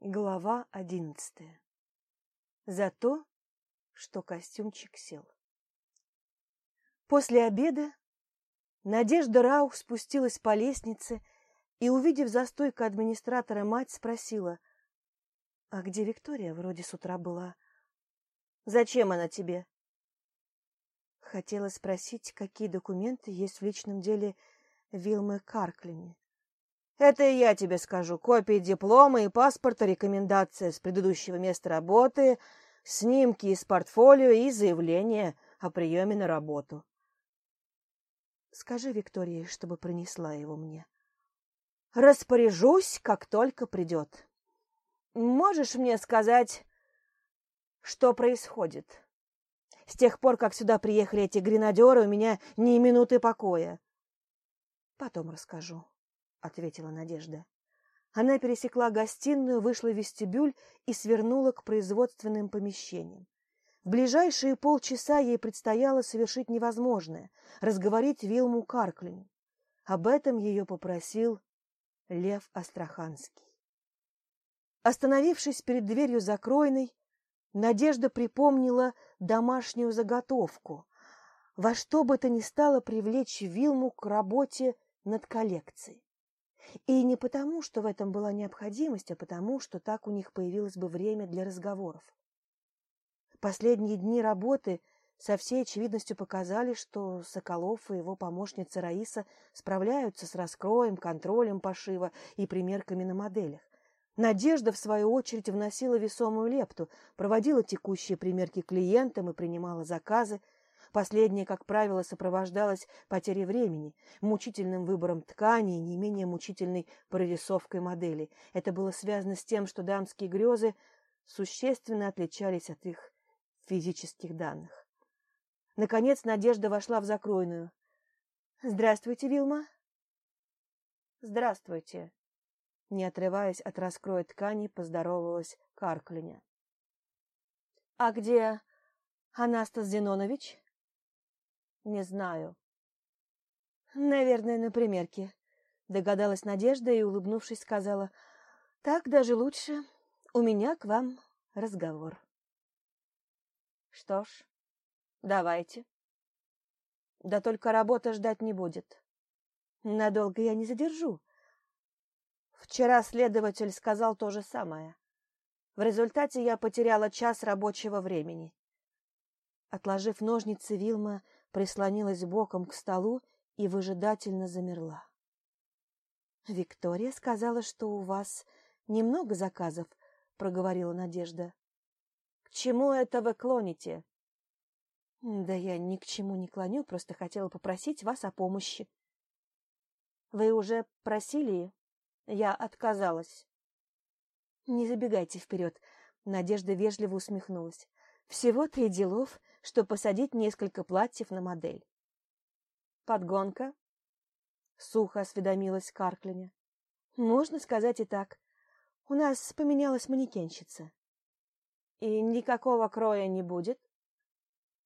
Глава одиннадцатая. За то, что костюмчик сел. После обеда Надежда Раух спустилась по лестнице и, увидев за стойкой администратора мать, спросила, «А где Виктория? Вроде с утра была». «Зачем она тебе?» Хотела спросить, какие документы есть в личном деле Вилмы Карклини. Это я тебе скажу. Копии диплома и паспорта, рекомендация с предыдущего места работы, снимки из портфолио и заявление о приеме на работу. Скажи Виктории, чтобы принесла его мне. Распоряжусь, как только придет. Можешь мне сказать, что происходит? С тех пор, как сюда приехали эти гренадеры, у меня ни минуты покоя. Потом расскажу. — ответила Надежда. Она пересекла гостиную, вышла в вестибюль и свернула к производственным помещениям. В ближайшие полчаса ей предстояло совершить невозможное — разговорить Вилму Карклину. Об этом ее попросил Лев Астраханский. Остановившись перед дверью закройной, Надежда припомнила домашнюю заготовку — во что бы то ни стало привлечь Вилму к работе над коллекцией. И не потому, что в этом была необходимость, а потому, что так у них появилось бы время для разговоров. Последние дни работы со всей очевидностью показали, что Соколов и его помощница Раиса справляются с раскроем, контролем пошива и примерками на моделях. Надежда, в свою очередь, вносила весомую лепту, проводила текущие примерки клиентам и принимала заказы, Последнее, как правило, сопровождалось потерей времени, мучительным выбором ткани и не менее мучительной прорисовкой модели. Это было связано с тем, что дамские грезы существенно отличались от их физических данных. Наконец Надежда вошла в закройную. «Здравствуйте, Вилма!» «Здравствуйте!» Не отрываясь от раскроя ткани, поздоровалась Карклиня. «А где Анастас Зенонович?» Не знаю. Наверное, на примерке. Догадалась Надежда и, улыбнувшись, сказала, так даже лучше. У меня к вам разговор. Что ж, давайте. Да только работа ждать не будет. Надолго я не задержу. Вчера следователь сказал то же самое. В результате я потеряла час рабочего времени. Отложив ножницы, Вилма прислонилась боком к столу и выжидательно замерла. «Виктория сказала, что у вас немного заказов», — проговорила Надежда. «К чему это вы клоните?» «Да я ни к чему не клоню, просто хотела попросить вас о помощи». «Вы уже просили?» Я отказалась. «Не забегайте вперед», — Надежда вежливо усмехнулась. «Всего-то и делов, что посадить несколько платьев на модель. «Подгонка?» — сухо осведомилась Карклиня. «Можно сказать и так. У нас поменялась манекенщица». «И никакого кроя не будет?»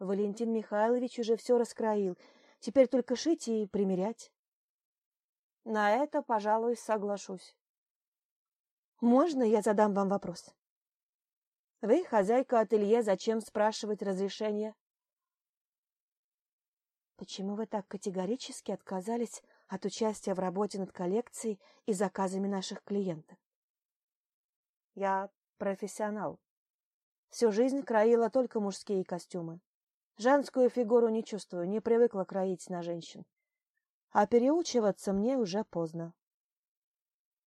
Валентин Михайлович уже все раскроил. Теперь только шить и примерять. На это, пожалуй, соглашусь. Можно я задам вам вопрос? Вы хозяйка ателье, зачем спрашивать разрешение? Почему вы так категорически отказались от участия в работе над коллекцией и заказами наших клиентов? Я профессионал. Всю жизнь краила только мужские костюмы. Женскую фигуру не чувствую, не привыкла кроить на женщин. А переучиваться мне уже поздно.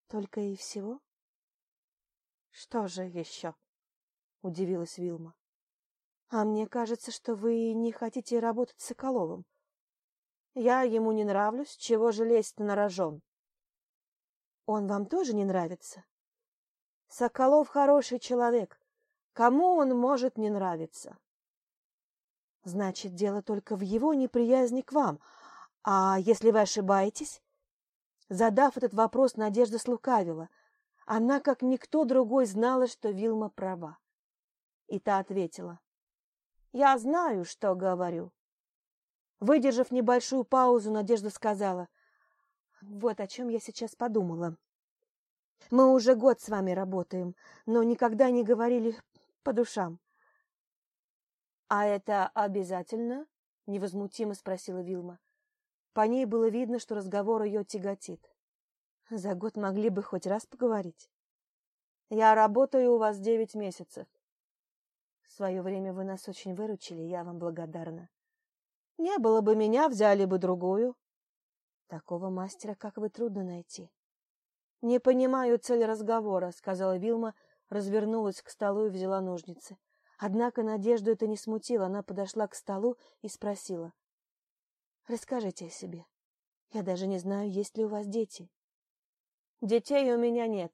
Только и всего? Что же еще? — удивилась Вилма. «А мне кажется, что вы не хотите работать с Соколовым. Я ему не нравлюсь, чего же лезть на рожон?» «Он вам тоже не нравится?» «Соколов хороший человек. Кому он может не нравиться?» «Значит, дело только в его неприязни к вам. А если вы ошибаетесь?» Задав этот вопрос, Надежда слукавила. Она, как никто другой, знала, что Вилма права. И та ответила. «Я знаю, что говорю». Выдержав небольшую паузу, Надежда сказала. «Вот о чем я сейчас подумала. Мы уже год с вами работаем, но никогда не говорили по душам. — А это обязательно? — невозмутимо спросила Вилма. По ней было видно, что разговор ее тяготит. За год могли бы хоть раз поговорить. Я работаю у вас девять месяцев. В свое время вы нас очень выручили, я вам благодарна. Не было бы меня, взяли бы другую. Такого мастера, как вы, трудно найти. Не понимаю цель разговора, сказала Вилма, развернулась к столу и взяла ножницы. Однако Надежду это не смутило. Она подошла к столу и спросила. «Расскажите о себе. Я даже не знаю, есть ли у вас дети». «Детей у меня нет».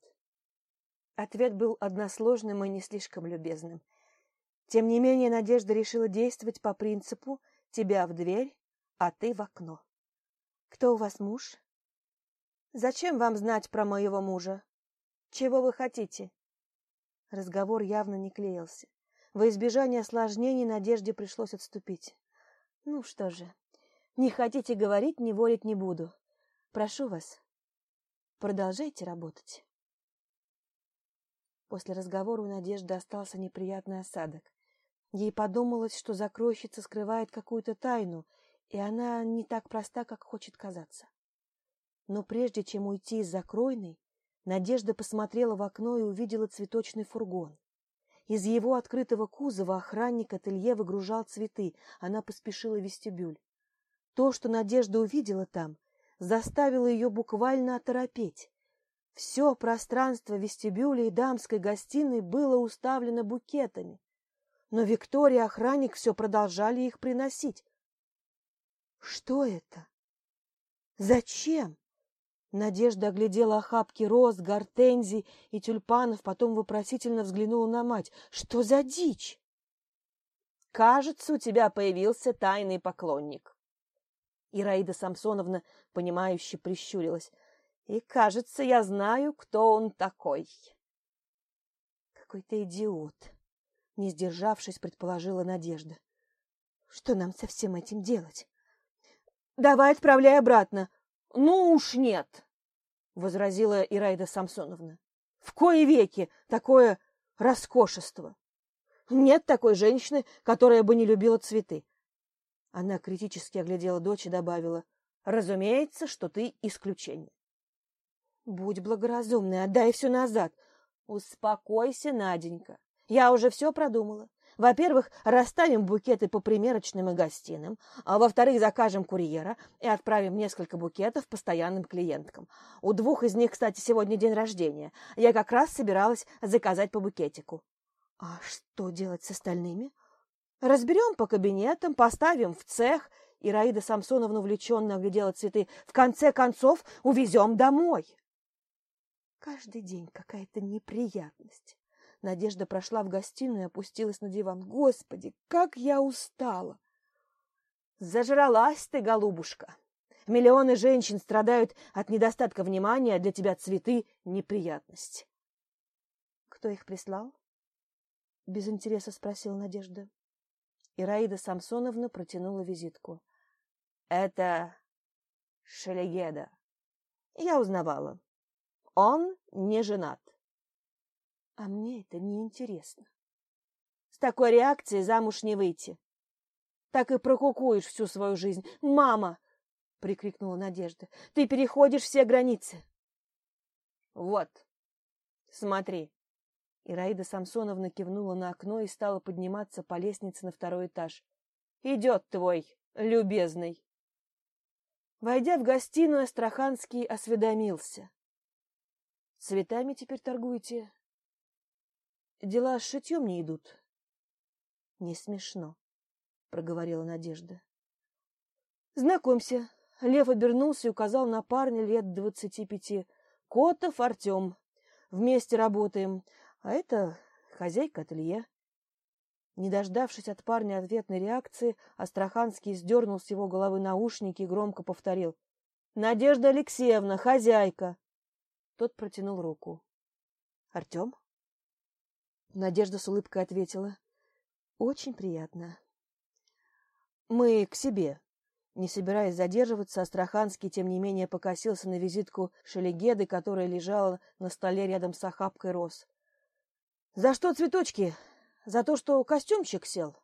Ответ был односложным и не слишком любезным. Тем не менее, Надежда решила действовать по принципу «тебя в дверь, а ты в окно». «Кто у вас муж?» «Зачем вам знать про моего мужа? Чего вы хотите?» Разговор явно не клеился. Во избежание осложнений Надежде пришлось отступить. Ну что же, не хотите говорить, не волить не буду. Прошу вас, продолжайте работать. После разговора у Надежды остался неприятный осадок. Ей подумалось, что закройщица скрывает какую-то тайну, и она не так проста, как хочет казаться. Но прежде чем уйти из закройной, Надежда посмотрела в окно и увидела цветочный фургон. Из его открытого кузова охранник ателье выгружал цветы. Она поспешила в вестибюль. То, что Надежда увидела там, заставило ее буквально оторопеть. Все пространство вестибюля и дамской гостиной было уставлено букетами. Но Виктория и охранник все продолжали их приносить. Что это? Зачем? Надежда оглядела охапки роз, гортензий и тюльпанов, потом вопросительно взглянула на мать. «Что за дичь?» «Кажется, у тебя появился тайный поклонник». Ираида Самсоновна, понимающе прищурилась. «И, кажется, я знаю, кто он такой». «Какой-то идиот», — не сдержавшись, предположила Надежда. «Что нам со всем этим делать?» «Давай отправляй обратно», ну уж нет, возразила Ираида Самсоновна. В кои веки такое роскошество. Нет такой женщины, которая бы не любила цветы. Она критически оглядела дочь и добавила: "Разумеется, что ты исключение". Будь благоразумной, отдай все назад. Успокойся, Наденька. Я уже все продумала. Во-первых, расставим букеты по примерочным и гостиным, а во-вторых, закажем курьера и отправим несколько букетов постоянным клиенткам. У двух из них, кстати, сегодня день рождения. Я как раз собиралась заказать по букетику. А что делать с остальными? Разберем по кабинетам, поставим в цех. Ираида Самсоновна увлеченно оглядела цветы. В конце концов, увезем домой. Каждый день какая-то неприятность. Надежда прошла в гостиную и опустилась на диван. Господи, как я устала! Зажралась ты, голубушка! Миллионы женщин страдают от недостатка внимания, а для тебя цветы — неприятность. Кто их прислал? Без интереса спросила Надежда. Ираида Самсоновна протянула визитку. Это Шелегеда. Я узнавала. Он не женат. А мне это не интересно. С такой реакцией замуж не выйти. Так и прокукуешь всю свою жизнь. Мама! прикрикнула Надежда. Ты переходишь все границы. Вот. Смотри. Ираида Самсоновна кивнула на окно и стала подниматься по лестнице на второй этаж. Идет твой любезный. Войдя в гостиную, Астраханский осведомился. Цветами теперь торгуете? Дела с шитьем не идут. — Не смешно, — проговорила Надежда. — Знакомься. Лев обернулся и указал на парня лет двадцати пяти. Котов Артем. Вместе работаем. А это хозяйка ателье. Не дождавшись от парня ответной реакции, Астраханский сдернул с его головы наушники и громко повторил. — Надежда Алексеевна, хозяйка! Тот протянул руку. — Артем? Надежда с улыбкой ответила. Очень приятно. Мы к себе. Не собираясь задерживаться, Астраханский, тем не менее, покосился на визитку Шелегеды, которая лежала на столе рядом с охапкой роз. «За что цветочки? За то, что костюмчик сел?»